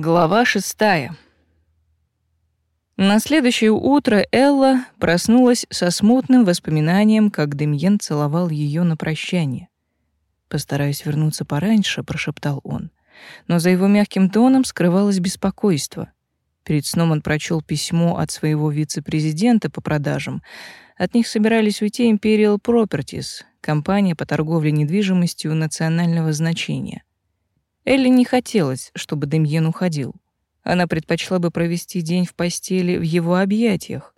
Глава шестая. На следующее утро Элла проснулась со смутным воспоминанием, как Демьен целовал ее на прощание. «Постараюсь вернуться пораньше», — прошептал он. Но за его мягким тоном скрывалось беспокойство. Перед сном он прочел письмо от своего вице-президента по продажам. От них собирались уйти Imperial Properties, компания по торговле недвижимостью национального значения. Элли не хотелось, чтобы Демьен уходил. Она предпочла бы провести день в постели в его объятиях.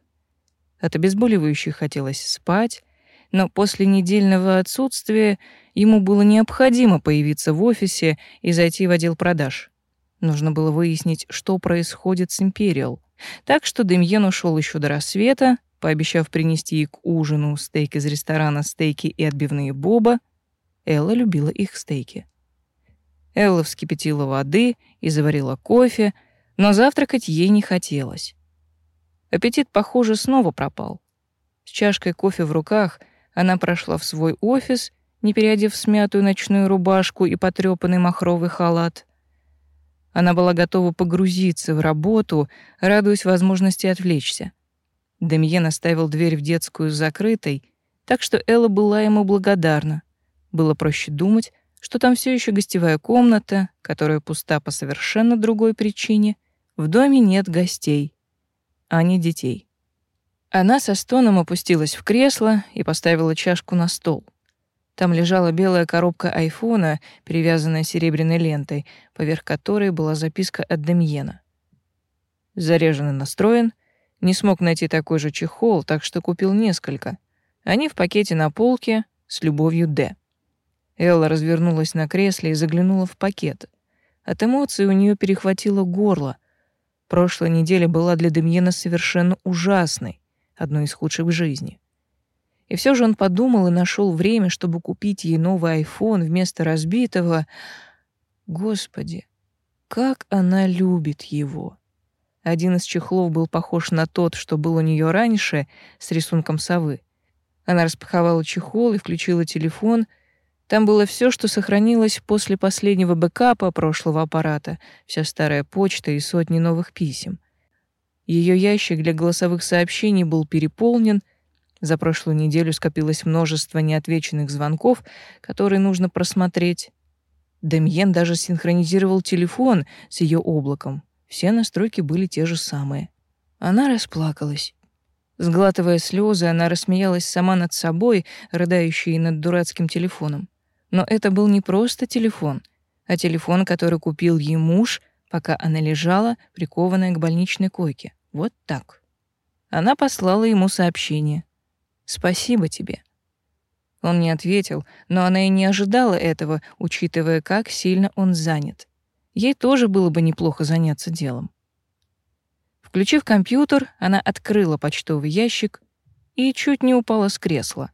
От обезболивающих хотелось спать, но после недельного отсутствия ему было необходимо появиться в офисе и зайти в отдел продаж. Нужно было выяснить, что происходит с Империал. Так что Демьен ушел еще до рассвета, пообещав принести ей к ужину стейк из ресторана «Стейки и отбивные Боба». Элла любила их стейки. Элла вскипятила воды и заварила кофе, но завтракать ей не хотелось. Аппетит, похоже, снова пропал. С чашкой кофе в руках она прошла в свой офис, не переодев смятую ночную рубашку и потрёпанный махровый халат. Она была готова погрузиться в работу, радуясь возможности отвлечься. Демьен оставил дверь в детскую закрытой, так что Элла была ему благодарна. Было проще думать, что там все еще гостевая комната, которая пуста по совершенно другой причине. В доме нет гостей, а не детей. Она со стоном опустилась в кресло и поставила чашку на стол. Там лежала белая коробка айфона, перевязанная серебряной лентой, поверх которой была записка от Демьена. Заряженный настроен, не смог найти такой же чехол, так что купил несколько. Они в пакете на полке с любовью Д. Элла развернулась на кресле и заглянула в пакет. От эмоций у нее перехватило горло. Прошлая неделя была для Демьена совершенно ужасной, одной из худших в жизни. И все же он подумал и нашел время, чтобы купить ей новый айфон вместо разбитого. Господи, как она любит его! Один из чехлов был похож на тот, что был у нее раньше, с рисунком совы. Она распаковала чехол и включила телефон — там было все, что сохранилось после последнего бэкапа прошлого аппарата, вся старая почта и сотни новых писем. Ее ящик для голосовых сообщений был переполнен, за прошлую неделю скопилось множество неотвеченных звонков, которые нужно просмотреть. Демьен даже синхронизировал телефон с ее облаком. Все настройки были те же самые. Она расплакалась. Сглатывая слезы, она рассмеялась сама над собой, рыдающей над дурацким телефоном. Но это был не просто телефон, а телефон, который купил ей муж, пока она лежала, прикованная к больничной койке. Вот так. Она послала ему сообщение. «Спасибо тебе». Он не ответил, но она и не ожидала этого, учитывая, как сильно он занят. Ей тоже было бы неплохо заняться делом. Включив компьютер, она открыла почтовый ящик и чуть не упала с кресла.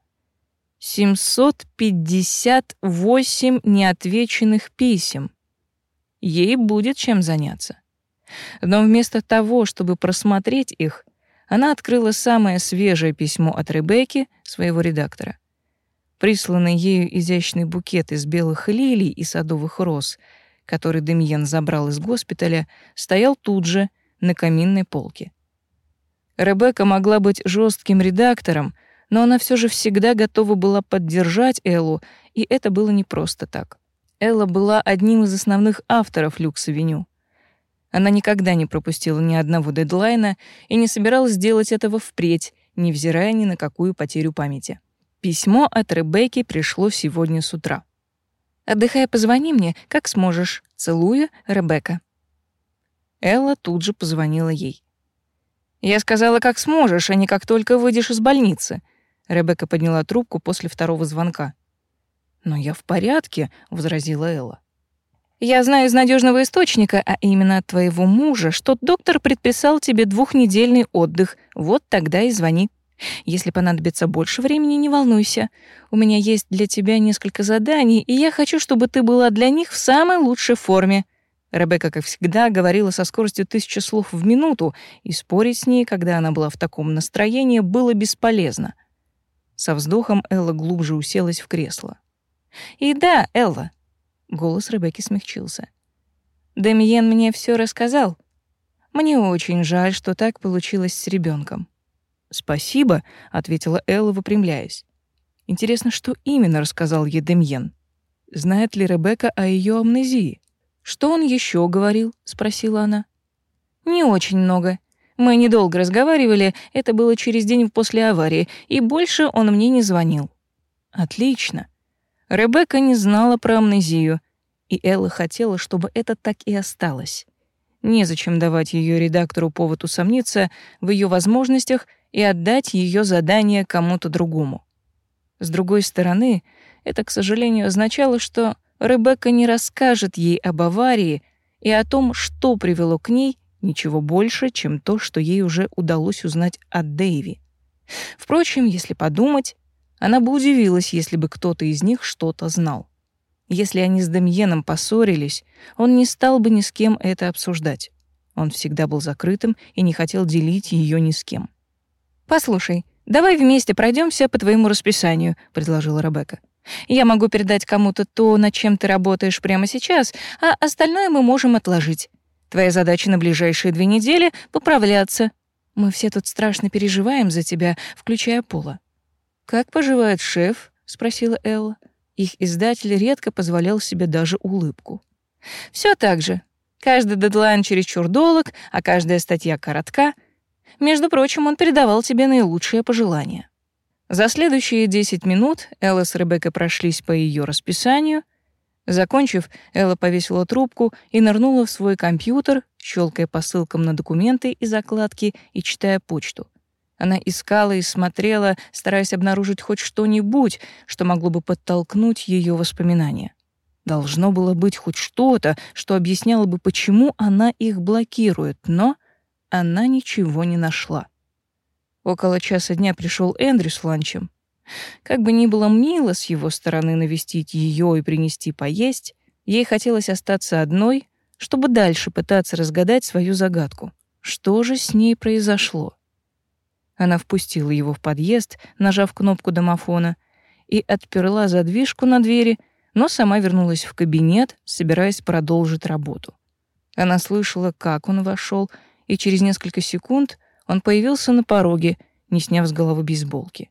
758 неотвеченных писем. Ей будет чем заняться. Но вместо того, чтобы просмотреть их, она открыла самое свежее письмо от Ребекки, своего редактора. Присланный ею изящный букет из белых лилий и садовых роз, который Демьен забрал из госпиталя, стоял тут же, на каминной полке. Ребекка могла быть жестким редактором, но она все же всегда готова была поддержать Эллу, и это было не просто так. Элла была одним из основных авторов «Люкс-авеню». Она никогда не пропустила ни одного дедлайна и не собиралась делать этого впредь, невзирая ни на какую потерю памяти. Письмо от Ребекки пришло сегодня с утра. «Отдыхай, позвони мне, как сможешь. Целую, Ребекка». Элла тут же позвонила ей. «Я сказала, как сможешь, а не как только выйдешь из больницы», Ребекка подняла трубку после второго звонка. «Но я в порядке», — возразила Элла. «Я знаю из надежного источника, а именно от твоего мужа, что доктор предписал тебе двухнедельный отдых. Вот тогда и звони. Если понадобится больше времени, не волнуйся. У меня есть для тебя несколько заданий, и я хочу, чтобы ты была для них в самой лучшей форме». Ребекка, как всегда, говорила со скоростью тысячи слов в минуту, и спорить с ней, когда она была в таком настроении, было бесполезно. Со вздохом Элла глубже уселась в кресло. «И да, Элла!» — голос Ребекки смягчился. Демьен мне все рассказал. Мне очень жаль, что так получилось с ребенком. «Спасибо», — ответила Элла, выпрямляясь. «Интересно, что именно рассказал ей Демьен? Знает ли Ребекка о ее амнезии? Что он еще говорил?» — спросила она. «Не очень много. Мы недолго разговаривали, это было через день после аварии, и больше он мне не звонил». «Отлично. Ребекка не знала про амнезию, и Элла хотела, чтобы это так и осталось. Незачем давать ее редактору повод усомниться в ее возможностях и отдать ее задание кому-то другому. С другой стороны, это, к сожалению, означало, что Ребекка не расскажет ей об аварии и о том, что привело к ней, ничего больше, чем то, что ей уже удалось узнать от Дэйви. Впрочем, если подумать, она бы удивилась, если бы кто-то из них что-то знал. Если они с Демьеном поссорились, он не стал бы ни с кем это обсуждать. Он всегда был закрытым и не хотел делить ее ни с кем. «Послушай, давай вместе пройдемся по твоему расписанию», — предложила Ребекка. «Я могу передать кому-то то, над чем ты работаешь прямо сейчас, а остальное мы можем отложить. Твоя задача на ближайшие две недели — поправляться. Мы все тут страшно переживаем за тебя, включая Пола». «Как поживает шеф?» — спросила Элла. Их издатель редко позволял себе даже улыбку. Все так же. Каждый дедлайн чересчур долг, а каждая статья коротка. Между прочим, он передавал тебе наилучшие пожелания. За следующие 10 минут Элла с Ребеккой прошлись по ее расписанию. Закончив, Элла повесила трубку и нырнула в свой компьютер, щелкая по ссылкам на документы и закладки и читая почту. Она искала и смотрела, стараясь обнаружить хоть что-нибудь, что могло бы подтолкнуть ее воспоминания. Должно было быть хоть что-то, что объясняло бы, почему она их блокирует, но она ничего не нашла. Около часа дня пришел Эндрю с ланчем. Как бы ни было мило с его стороны навестить ее и принести поесть, ей хотелось остаться одной, чтобы дальше пытаться разгадать свою загадку. Что же с ней произошло? Она впустила его в подъезд, нажав кнопку домофона, и отперла задвижку на двери, но сама вернулась в кабинет, собираясь продолжить работу. Она слышала, как он вошел, и через несколько секунд он появился на пороге, не сняв с головы бейсболки.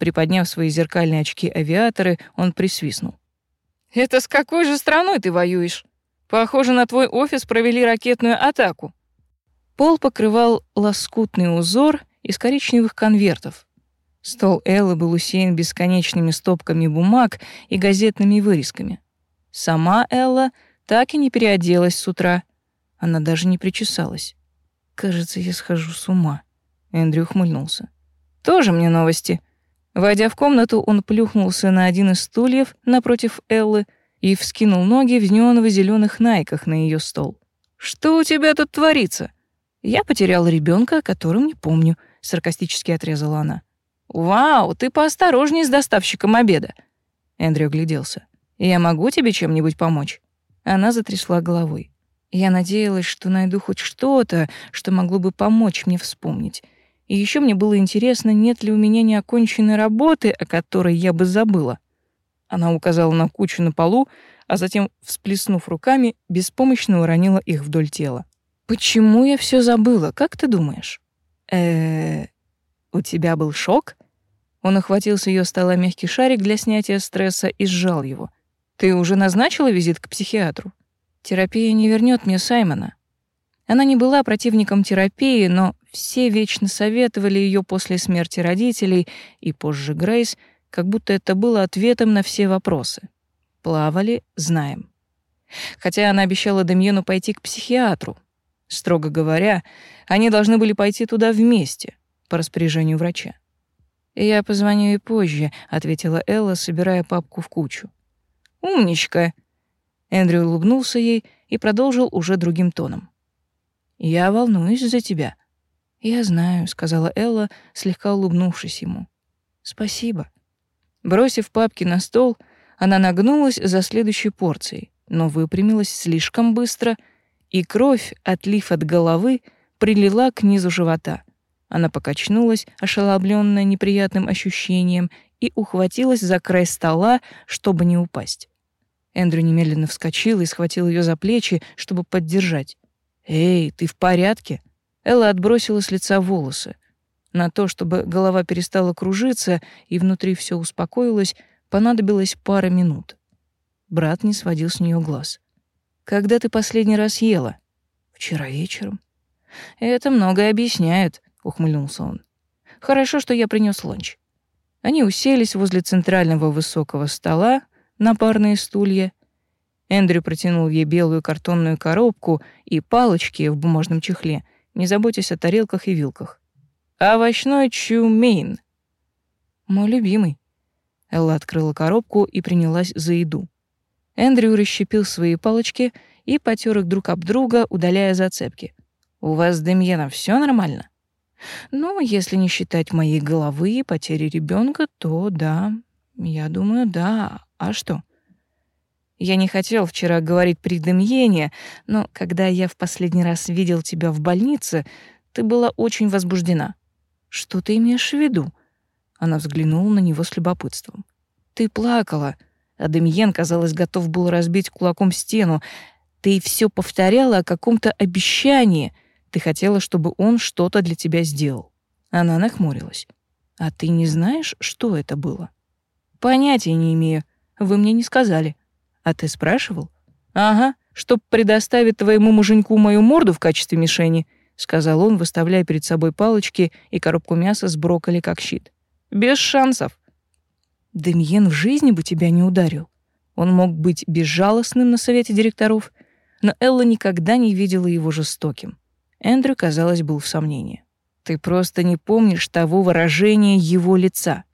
Приподняв свои зеркальные очки-авиаторы, он присвистнул. «Это с какой же страной ты воюешь? Похоже, на твой офис провели ракетную атаку». Пол покрывал лоскутный узор, из коричневых конвертов. Стол Эллы был усеян бесконечными стопками бумаг и газетными вырезками. Сама Элла так и не переоделась с утра. Она даже не причесалась. «Кажется, я схожу с ума», — Эндрю ухмыльнулся. «Тоже мне новости». Войдя в комнату, он плюхнулся на один из стульев напротив Эллы и вскинул ноги в неоново-зелёных найках на ее стол. «Что у тебя тут творится?» «Я потеряла ребенка, о котором не помню», — саркастически отрезала она. «Вау, ты поосторожней с доставщиком обеда!» Эндрю огляделся. «Я могу тебе чем-нибудь помочь?» Она затрясла головой. Я надеялась, что найду хоть что-то, что могло бы помочь мне вспомнить. И еще мне было интересно, нет ли у меня неоконченной работы, о которой я бы забыла. Она указала на кучу на полу, а затем, всплеснув руками, беспомощно уронила их вдоль тела. «Почему я все забыла, как ты думаешь?» э у тебя был шок?» Он охватил с её стола мягкий шарик для снятия стресса и сжал его. «Ты уже назначила визит к психиатру?» «Терапия не вернёт мне Саймона». Она не была противником терапии, но все вечно советовали её после смерти родителей и позже Грейс, как будто это было ответом на все вопросы. Плавали — знаем. Хотя она обещала Демьену пойти к психиатру. Строго говоря, они должны были пойти туда вместе, по распоряжению врача. «Я позвоню и позже», — ответила Элла, собирая папку в кучу. «Умничка!» Эндрю улыбнулся ей и продолжил уже другим тоном. «Я волнуюсь за тебя». «Я знаю», — сказала Элла, слегка улыбнувшись ему. «Спасибо». Бросив папки на стол, она нагнулась за следующей порцией, но выпрямилась слишком быстро, и кровь, отлив от головы, прилила к низу живота. Она покачнулась, ошеломленная неприятным ощущением, и ухватилась за край стола, чтобы не упасть. Эндрю немедленно вскочил и схватил ее за плечи, чтобы поддержать. «Эй, ты в порядке?» Элла отбросила с лица волосы. На то, чтобы голова перестала кружиться и внутри все успокоилось, понадобилось пара минут. Брат не сводил с нее глаз. «Когда ты последний раз ела?» «Вчера вечером». «Это многое объясняет», — ухмыльнулся он. «Хорошо, что я принес ланч». Они уселись возле центрального высокого стола на парные стулья. Эндрю протянул ей белую картонную коробку и палочки в бумажном чехле, не заботясь о тарелках и вилках. «Овощной чумейн». «Мой любимый». Элла открыла коробку и принялась за еду. Эндрю расщепил свои палочки и потер их друг об друга, удаляя зацепки. «У вас с Демьеном все нормально?» «Ну, если не считать моей головы и потери ребенка, то да. Я думаю, да. А что?» Я не хотел вчера говорить при Демьене, но когда я в последний раз видел тебя в больнице, ты была очень возбуждена. Что ты имеешь в виду? Она взглянула на него с любопытством. Ты плакала, а Демьен, казалось, готов был разбить кулаком стену. Ты все повторяла о каком-то обещании. Ты хотела, чтобы он что-то для тебя сделал. Она нахмурилась. А ты не знаешь, что это было? Понятия не имею. Вы мне не сказали. А ты спрашивал? Ага, чтоб предоставить твоему муженьку мою морду в качестве мишени, сказал он, выставляя перед собой палочки и коробку мяса с брокколи как щит. Без шансов. Демьен в жизни бы тебя не ударил. Он мог быть безжалостным на совете директоров, но Элла никогда не видела его жестоким. Эндрю, казалось, был в сомнении. Ты просто не помнишь того выражения его лица.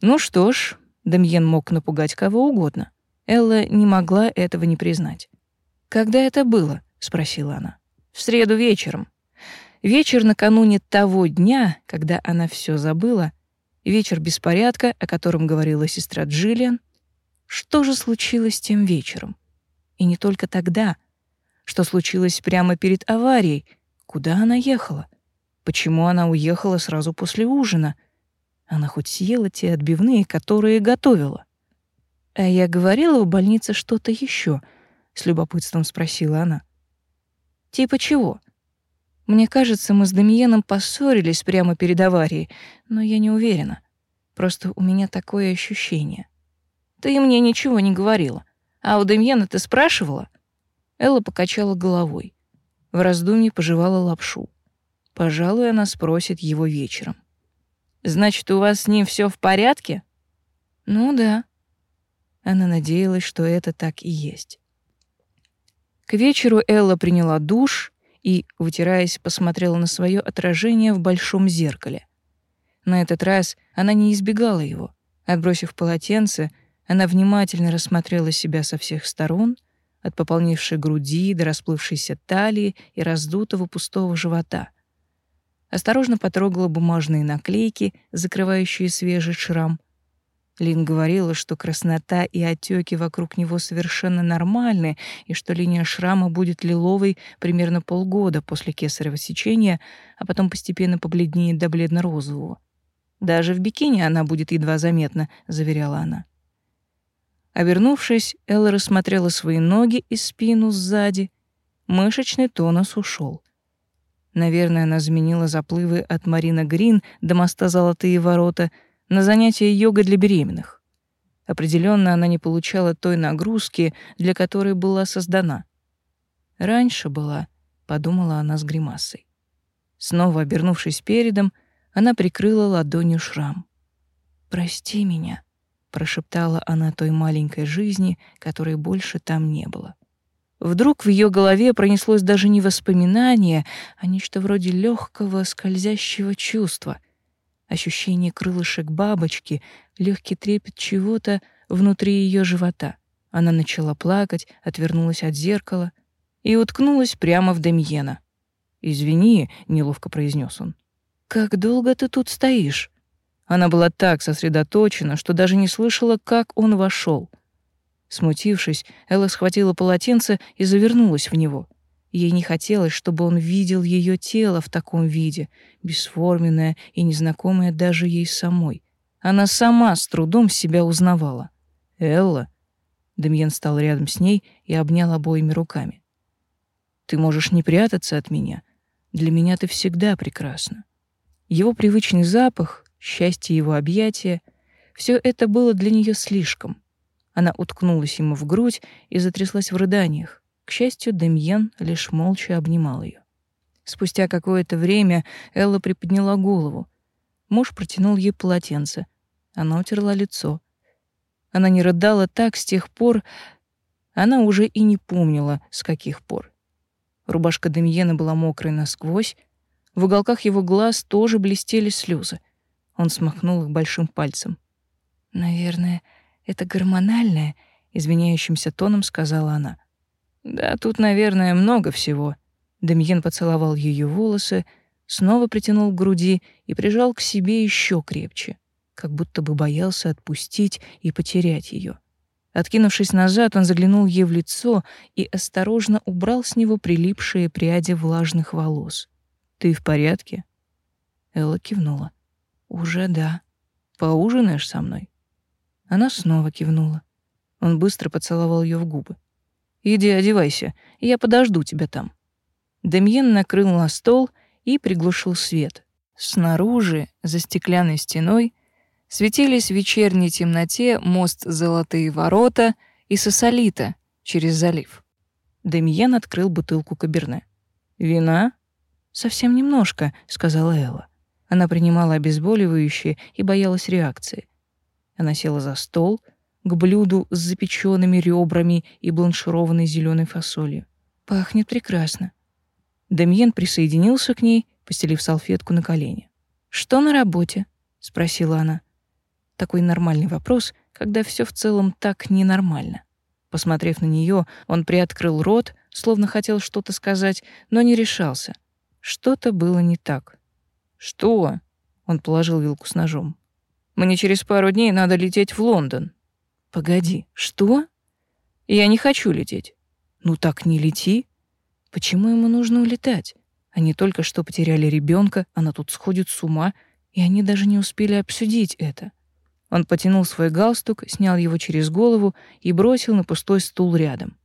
Ну что ж, Демьен мог напугать кого угодно. Элла не могла этого не признать. «Когда это было?» — спросила она. «В среду вечером. Вечер накануне того дня, когда она все забыла, вечер беспорядка, о котором говорила сестра Джиллиан. Что же случилось тем вечером? И не только тогда. Что случилось прямо перед аварией? Куда она ехала? Почему она уехала сразу после ужина? Она хоть съела те отбивные, которые готовила? А я говорила в больнице что-то еще, с любопытством спросила она. Типа чего? Мне кажется, мы с Демьеном поссорились прямо перед аварией, но я не уверена. Просто у меня такое ощущение. Ты мне ничего не говорила. А у Демьена ты спрашивала? Элла покачала головой. В раздумье пожевала лапшу. Пожалуй, она спросит его вечером. Значит, у вас с ним все в порядке? Ну да. Она надеялась, что это так и есть. К вечеру Элла приняла душ и, вытираясь, посмотрела на свое отражение в большом зеркале. На этот раз она не избегала его. Отбросив полотенце, она внимательно рассмотрела себя со всех сторон, от пополневшей груди до расплывшейся талии и раздутого пустого живота. Осторожно потрогала бумажные наклейки, закрывающие свежий шрам, Лин говорила, что краснота и отеки вокруг него совершенно нормальны, и что линия шрама будет лиловой примерно полгода после кесарево сечения, а потом постепенно побледнеет до бледно-розового. «Даже в бикини она будет едва заметна», — заверяла она. Обернувшись, Элла рассмотрела свои ноги и спину сзади. Мышечный тонус ушел. Наверное, она заменила заплывы от Марина Грин до моста Золотые ворота — на занятия йогой для беременных. Определенно она не получала той нагрузки, для которой была создана. Раньше была, подумала она с гримасой. Снова обернувшись передом, она прикрыла ладонью шрам. «Прости меня», — прошептала она той маленькой жизни, которой больше там не было. Вдруг в ее голове пронеслось даже не воспоминание, а нечто вроде легкого скользящего чувства, ощущение крылышек бабочки, легкий трепет чего-то внутри ее живота. Она начала плакать, отвернулась от зеркала и уткнулась прямо в Демьена. «Извини», — неловко произнес он. «Как долго ты тут стоишь?» Она была так сосредоточена, что даже не слышала, как он вошел. Смутившись, Элла схватила полотенце и завернулась в него. Ей не хотелось, чтобы он видел ее тело в таком виде, бесформенное и незнакомое даже ей самой. Она сама с трудом себя узнавала. «Элла?» Демьен стал рядом с ней и обнял обоими руками. «Ты можешь не прятаться от меня. Для меня ты всегда прекрасна». Его привычный запах, счастье его объятия — все это было для нее слишком. Она уткнулась ему в грудь и затряслась в рыданиях. К счастью, Демьен лишь молча обнимал ее. Спустя какое-то время Элла приподняла голову. Муж протянул ей полотенце. Она утерла лицо. Она не рыдала так с тех пор, она уже и не помнила, с каких пор. Рубашка Демьена была мокрой насквозь, в уголках его глаз тоже блестели слезы. Он смахнул их большим пальцем. «Наверное, это гормональное», — извиняющимся тоном сказала она. «Да, тут, наверное, много всего», Демьен поцеловал ее волосы, снова притянул к груди и прижал к себе еще крепче, как будто бы боялся отпустить и потерять ее. Откинувшись назад, он заглянул ей в лицо и осторожно убрал с него прилипшие пряди влажных волос. «Ты в порядке?» Элла кивнула. «Уже да. Поужинаешь со мной?» Она снова кивнула. Он быстро поцеловал ее в губы. «Иди одевайся, я подожду тебя там». Демьен накрыл на стол и приглушил свет. Снаружи, за стеклянной стеной, светились в вечерней темноте мост Золотые ворота и Сосолита через залив. Демьен открыл бутылку каберне. «Вина?» «Совсем немножко», — сказала Элла. Она принимала обезболивающее и боялась реакции. Она села за стол к блюду с запеченными ребрами и бланшированной зеленой фасолью. «Пахнет прекрасно. Демьен присоединился к ней, постелив салфетку на колени. «Что на работе?» — спросила она. Такой нормальный вопрос, когда все в целом так ненормально. Посмотрев на нее, он приоткрыл рот, словно хотел что-то сказать, но не решался. Что-то было не так. «Что?» — он положил вилку с ножом. «Мне через пару дней надо лететь в Лондон». «Погоди, что?» «Я не хочу лететь». «Ну так не лети», Почему ему нужно улетать? Они только что потеряли ребенка, она тут сходит с ума, и они даже не успели обсудить это. Он потянул свой галстук, снял его через голову и бросил на пустой стул рядом.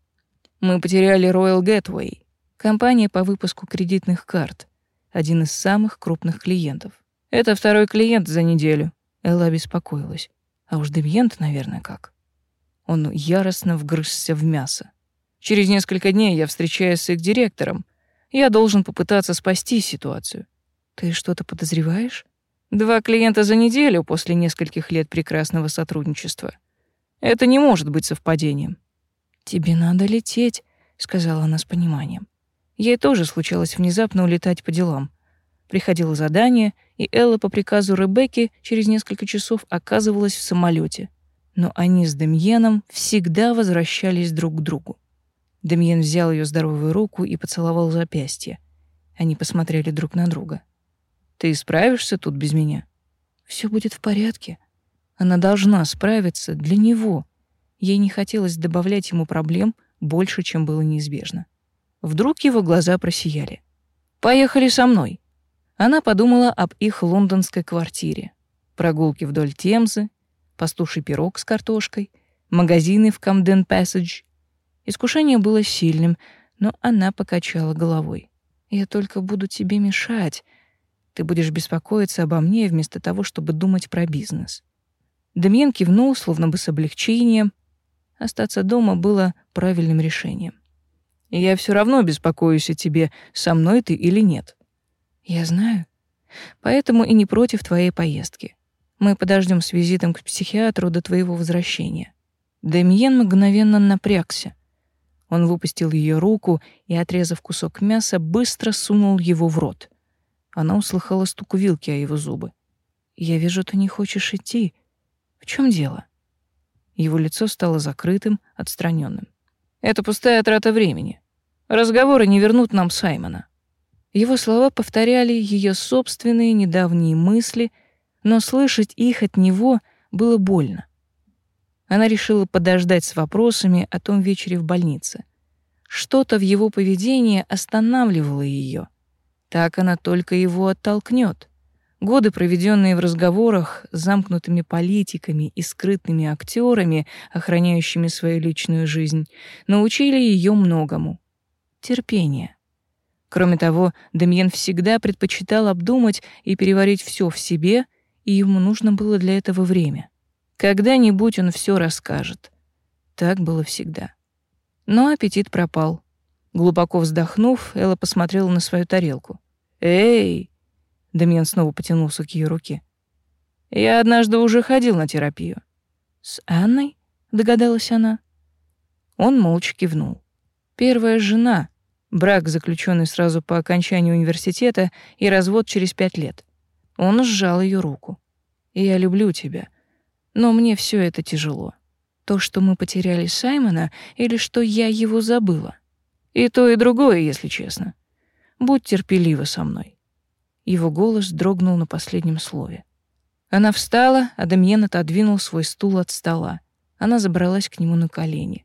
Мы потеряли Royal Gateway, компания по выпуску кредитных карт, один из самых крупных клиентов. Это второй клиент за неделю. Элла беспокоилась. А уж Демьент, наверное, как. Он яростно вгрызся в мясо. Через несколько дней я встречаюсь с их директором. Я должен попытаться спасти ситуацию. Ты что-то подозреваешь? Два клиента за неделю после нескольких лет прекрасного сотрудничества. Это не может быть совпадением. Тебе надо лететь, сказала она с пониманием. Ей тоже случалось внезапно улетать по делам. Приходило задание, и Элла по приказу Ребекки через несколько часов оказывалась в самолете. Но они с Демьеном всегда возвращались друг к другу. Демьен взял ее здоровую руку и поцеловал запястье. Они посмотрели друг на друга. «Ты справишься тут без меня?» Все будет в порядке. Она должна справиться для него. Ей не хотелось добавлять ему проблем больше, чем было неизбежно. Вдруг его глаза просияли. «Поехали со мной». Она подумала об их лондонской квартире. Прогулки вдоль Темзы, пастуший пирог с картошкой, магазины в Камден-Пассадж — Искушение было сильным, но она покачала головой. «Я только буду тебе мешать. Ты будешь беспокоиться обо мне вместо того, чтобы думать про бизнес». Демьян кивнул, словно бы с облегчением. Остаться дома было правильным решением. «Я все равно беспокоюсь о тебе, со мной ты или нет». «Я знаю. Поэтому и не против твоей поездки. Мы подождем с визитом к психиатру до твоего возвращения». Демьен мгновенно напрягся. Он выпустил ее руку и, отрезав кусок мяса, быстро сунул его в рот. Она услыхала стук вилки о его зубы. «Я вижу, ты не хочешь идти. В чем дело?» Его лицо стало закрытым, отстраненным. «Это пустая трата времени. Разговоры не вернут нам Саймона». Его слова повторяли ее собственные недавние мысли, но слышать их от него было больно. Она решила подождать с вопросами о том вечере в больнице. Что-то в его поведении останавливало ее. Так она только его оттолкнет. Годы, проведенные в разговорах с замкнутыми политиками и скрытными актерами, охраняющими свою личную жизнь, научили ее многому. Терпение. Кроме того, Демьен всегда предпочитал обдумать и переварить все в себе, и ему нужно было для этого время. Когда-нибудь он все расскажет. Так было всегда. Но аппетит пропал. Глубоко вздохнув, Элла посмотрела на свою тарелку. «Эй!» Демьян снова потянулся к ее руке. «Я однажды уже ходил на терапию». «С Анной?» — догадалась она. Он молча кивнул. «Первая жена, брак, заключенный сразу по окончании университета, и развод через пять лет». Он сжал ее руку. «Я люблю тебя, но мне все это тяжело. То, что мы потеряли Саймона, или что я его забыла. И то, и другое, если честно. Будь терпелива со мной. Его голос дрогнул на последнем слове. Она встала, а Демьен отодвинул свой стул от стола. Она забралась к нему на колени.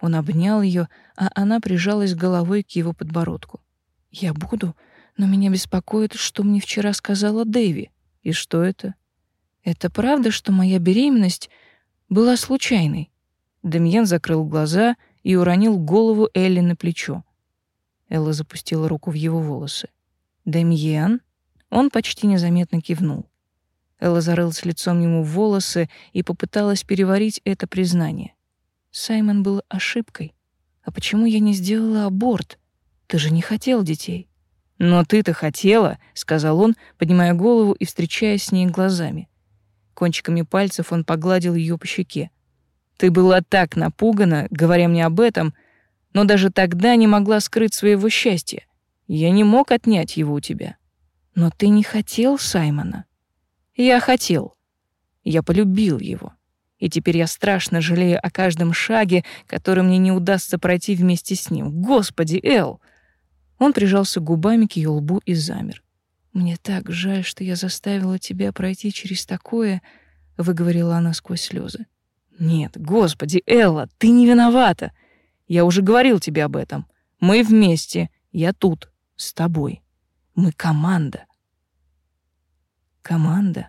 Он обнял ее, а она прижалась головой к его подбородку. «Я буду, но меня беспокоит, что мне вчера сказала Дэви. И что это?» «Это правда, что моя беременность была случайной?» Демьен закрыл глаза и уронил голову Элли на плечо. Элла запустила руку в его волосы. «Демьен?» Он почти незаметно кивнул. Элла зарылась лицом ему в волосы и попыталась переварить это признание. «Саймон был ошибкой. А почему я не сделала аборт? Ты же не хотел детей». «Но ты-то хотела», — сказал он, поднимая голову и встречаясь с ней глазами. Кончиками пальцев он погладил ее по щеке. «Ты была так напугана, говоря мне об этом, но даже тогда не могла скрыть своего счастья. Я не мог отнять его у тебя. Но ты не хотел Саймона. Я хотел. Я полюбил его. И теперь я страшно жалею о каждом шаге, который мне не удастся пройти вместе с ним. Господи, Эл! Он прижался губами к ее лбу и замер. Мне так жаль, что я заставила тебя пройти через такое, выговорила она сквозь слезы. Нет, господи, Элла, ты не виновата. Я уже говорил тебе об этом. Мы вместе. Я тут с тобой. Мы команда. Команда?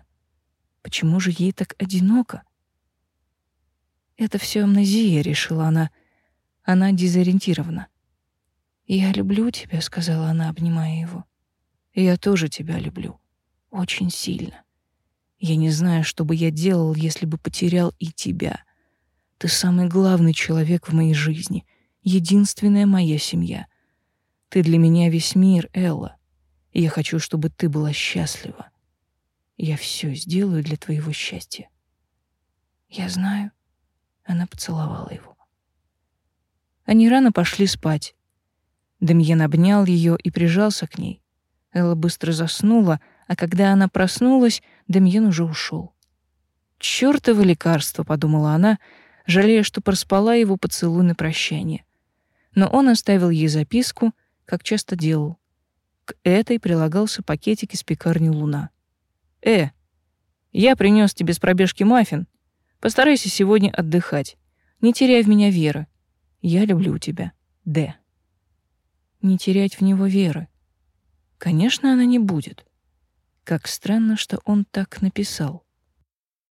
Почему же ей так одиноко? Это все амнезия, решила она. Она дезориентирована. Я люблю тебя, сказала она, обнимая его. Я тоже тебя люблю. Очень сильно. Я не знаю, что бы я делал, если бы потерял и тебя. Ты самый главный человек в моей жизни, единственная моя семья. Ты для меня весь мир, Элла. Я хочу, чтобы ты была счастлива. Я все сделаю для твоего счастья. Я знаю. Она поцеловала его. Они рано пошли спать. Демьен обнял ее и прижался к ней. Элла быстро заснула, а когда она проснулась, Демьен уже ушел. «Чёртово лекарство», — подумала она, жалея, что проспала его поцелуй на прощание. Но он оставил ей записку как часто делал. К этой прилагался пакетик из пекарни «Луна». «Э, я принес тебе с пробежки маффин. Постарайся сегодня отдыхать. Не теряй в меня веры. Я люблю тебя. Д». Не терять в него веры. Конечно, она не будет. Как странно, что он так написал.